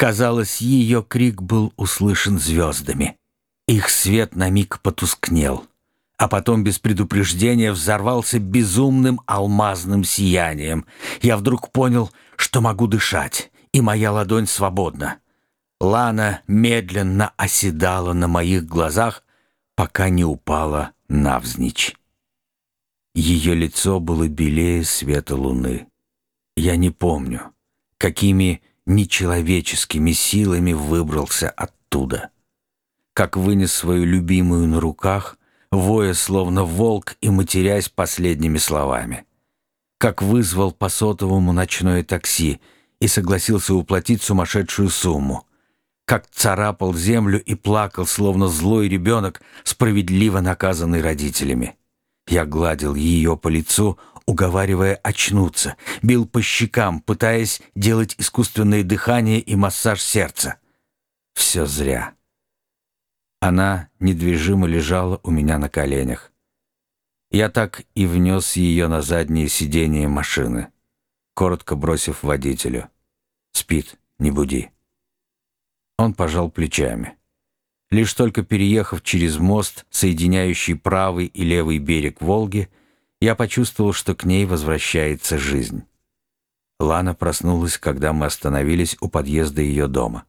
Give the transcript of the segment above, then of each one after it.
Казалось, ее крик был услышан звездами. Их свет на миг потускнел, а потом без предупреждения взорвался безумным алмазным сиянием. Я вдруг понял, что могу дышать, и моя ладонь свободна. Лана медленно оседала на моих глазах, пока не упала навзничь. Ее лицо было белее света луны. Я не помню, какими нечеловеческими силами выбрался оттуда. Как вынес свою любимую на руках, воя словно волк и матерясь последними словами. Как вызвал по сотовому ночное такси и согласился уплатить сумасшедшую сумму как царапал землю и плакал, словно злой ребенок, справедливо наказанный родителями. Я гладил ее по лицу, уговаривая очнуться, бил по щекам, пытаясь делать искусственное дыхание и массаж сердца. Все зря. Она недвижимо лежала у меня на коленях. Я так и внес ее на заднее сиденье машины, коротко бросив водителю. «Спит, не буди». Он пожал плечами. Лишь только переехав через мост, соединяющий правый и левый берег Волги, я почувствовал, что к ней возвращается жизнь. Лана проснулась, когда мы остановились у подъезда ее дома.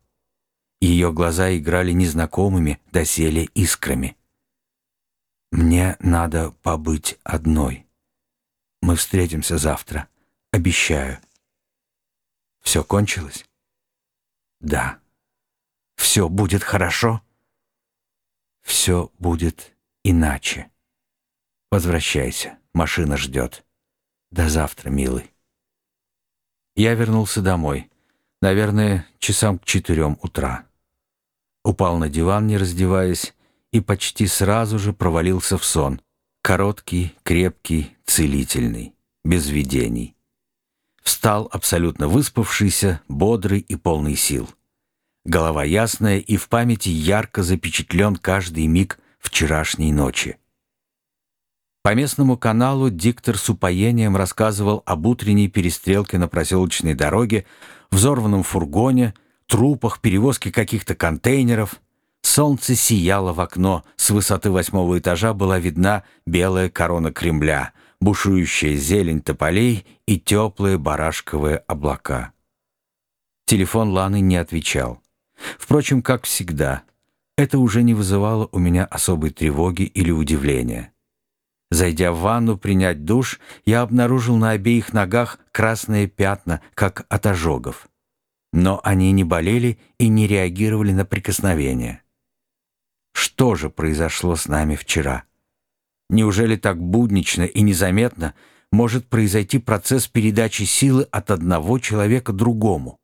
Ее глаза играли незнакомыми, доселе искрами. «Мне надо побыть одной. Мы встретимся завтра. Обещаю». «Все кончилось?» «Да» все будет хорошо? Все будет иначе. Возвращайся, машина ждет. До завтра, милый. Я вернулся домой, наверное, часам к четырем утра. Упал на диван, не раздеваясь, и почти сразу же провалился в сон. Короткий, крепкий, целительный, без видений. Встал абсолютно выспавшийся, бодрый и полный сил. Голова ясная, и в памяти ярко запечатлен каждый миг вчерашней ночи. По местному каналу диктор с упоением рассказывал об утренней перестрелке на проселочной дороге, взорванном фургоне, трупах, перевозке каких-то контейнеров. Солнце сияло в окно, с высоты восьмого этажа была видна белая корона Кремля, бушующая зелень тополей и теплые барашковые облака. Телефон Ланы не отвечал. Впрочем, как всегда, это уже не вызывало у меня особой тревоги или удивления. Зайдя в ванну принять душ, я обнаружил на обеих ногах красные пятна, как от ожогов. Но они не болели и не реагировали на прикосновение. Что же произошло с нами вчера? Неужели так буднично и незаметно может произойти процесс передачи силы от одного человека другому?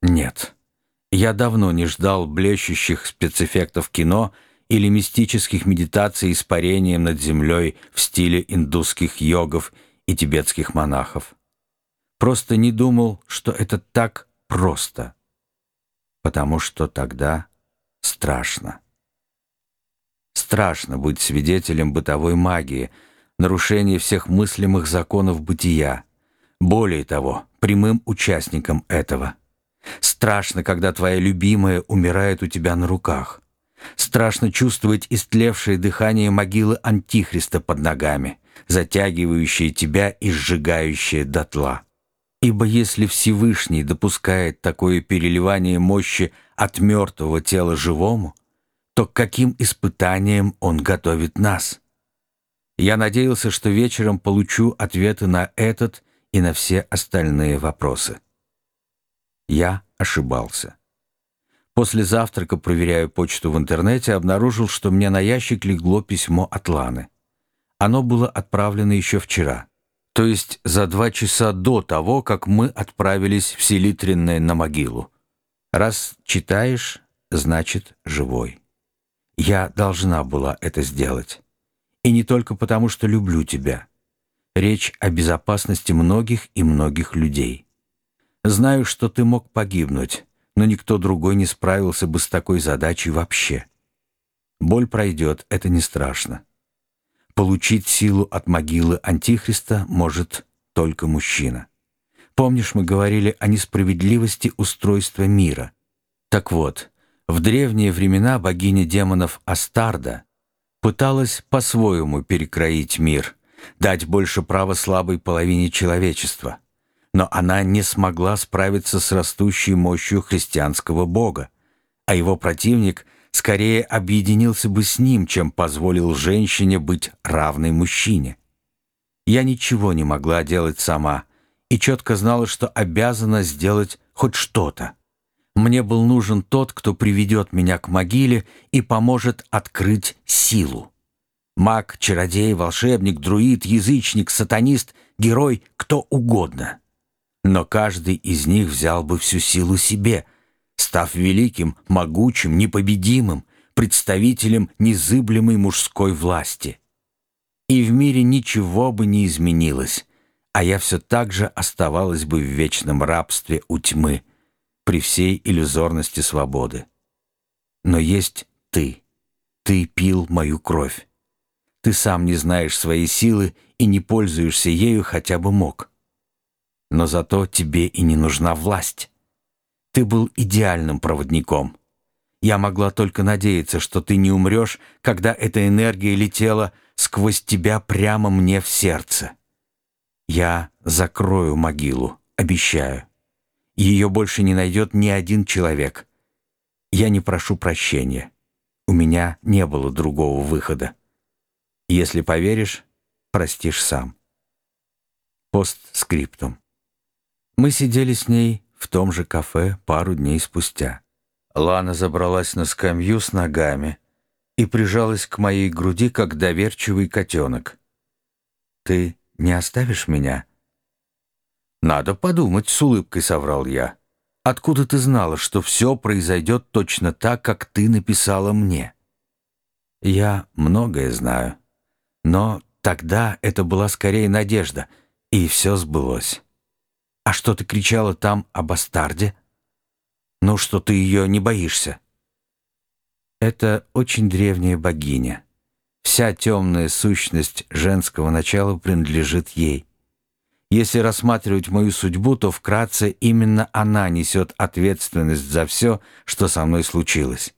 Нет. Я давно не ждал блещущих спецэффектов кино или мистических медитаций с парением над землей в стиле индусских йогов и тибетских монахов. Просто не думал, что это так просто. Потому что тогда страшно. Страшно быть свидетелем бытовой магии, нарушения всех мыслимых законов бытия, более того, прямым участником этого – Страшно, когда твоя любимая умирает у тебя на руках. Страшно чувствовать истлевшее дыхание могилы Антихриста под ногами, затягивающее тебя и сжигающее дотла. Ибо если Всевышний допускает такое переливание мощи от мертвого тела живому, то к каким испытаниям Он готовит нас? Я надеялся, что вечером получу ответы на этот и на все остальные вопросы. Я ошибался. После завтрака, проверяя почту в интернете, обнаружил, что мне на ящик легло письмо от Ланы. Оно было отправлено еще вчера, то есть за два часа до того, как мы отправились в Селитренное на могилу. Раз читаешь, значит живой. Я должна была это сделать. И не только потому, что люблю тебя. Речь о безопасности многих и многих людей. Знаю, что ты мог погибнуть, но никто другой не справился бы с такой задачей вообще. Боль пройдет, это не страшно. Получить силу от могилы Антихриста может только мужчина. Помнишь, мы говорили о несправедливости устройства мира? Так вот, в древние времена богиня демонов Астарда пыталась по-своему перекроить мир, дать больше права слабой половине человечества. Но она не смогла справиться с растущей мощью христианского бога, а его противник скорее объединился бы с ним, чем позволил женщине быть равной мужчине. Я ничего не могла делать сама и четко знала, что обязана сделать хоть что-то. Мне был нужен тот, кто приведет меня к могиле и поможет открыть силу. Маг, чародей, волшебник, друид, язычник, сатанист, герой, кто угодно. Но каждый из них взял бы всю силу себе, став великим, могучим, непобедимым, представителем незыблемой мужской власти и в мире ничего бы не изменилось, а я все так же оставалась бы в вечном рабстве у тьмы, при всей иллюзорности свободы. Но есть ты. Ты пил мою кровь. Ты сам не знаешь своей силы и не пользуешься ею хотя бы мог. Но зато тебе и не нужна власть. Ты был идеальным проводником. Я могла только надеяться, что ты не умрешь, когда эта энергия летела сквозь тебя прямо мне в сердце. Я закрою могилу, обещаю. Ее больше не найдет ни один человек. Я не прошу прощения. У меня не было другого выхода. Если поверишь, простишь сам. Постскриптум. Мы сидели с ней в том же кафе пару дней спустя. Лана забралась на скамью с ногами, и прижалась к моей груди, как доверчивый котенок. «Ты не оставишь меня?» «Надо подумать», — с улыбкой соврал я. «Откуда ты знала, что все произойдет точно так, как ты написала мне?» «Я многое знаю. Но тогда это была скорее надежда, и все сбылось. А что ты кричала там о бастарде? Ну, что ты ее не боишься?» Это очень древняя богиня. Вся темная сущность женского начала принадлежит ей. Если рассматривать мою судьбу, то вкратце именно она несет ответственность за все, что со мной случилось.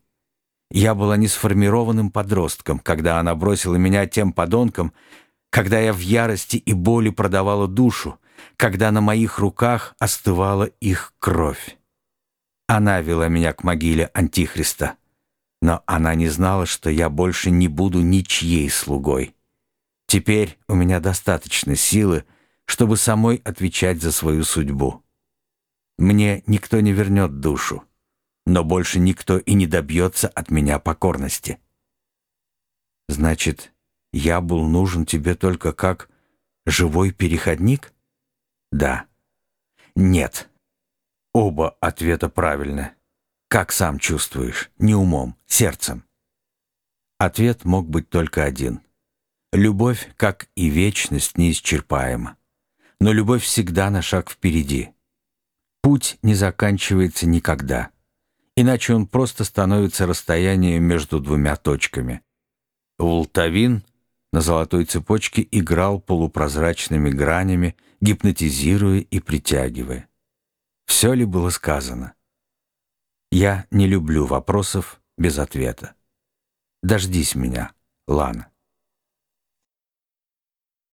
Я была несформированным подростком, когда она бросила меня тем подонкам, когда я в ярости и боли продавала душу, когда на моих руках остывала их кровь. Она вела меня к могиле Антихриста. Но она не знала, что я больше не буду ничьей слугой. Теперь у меня достаточно силы, чтобы самой отвечать за свою судьбу. Мне никто не вернет душу, но больше никто и не добьется от меня покорности. Значит, я был нужен тебе только как живой переходник? Да. Нет. Оба ответа правильны. Как сам чувствуешь? Не умом, сердцем. Ответ мог быть только один. Любовь, как и вечность, неисчерпаема. Но любовь всегда на шаг впереди. Путь не заканчивается никогда. Иначе он просто становится расстоянием между двумя точками. Вултавин на золотой цепочке играл полупрозрачными гранями, гипнотизируя и притягивая. Все ли было сказано? Я не люблю вопросов без ответа. Дождись меня, Лана.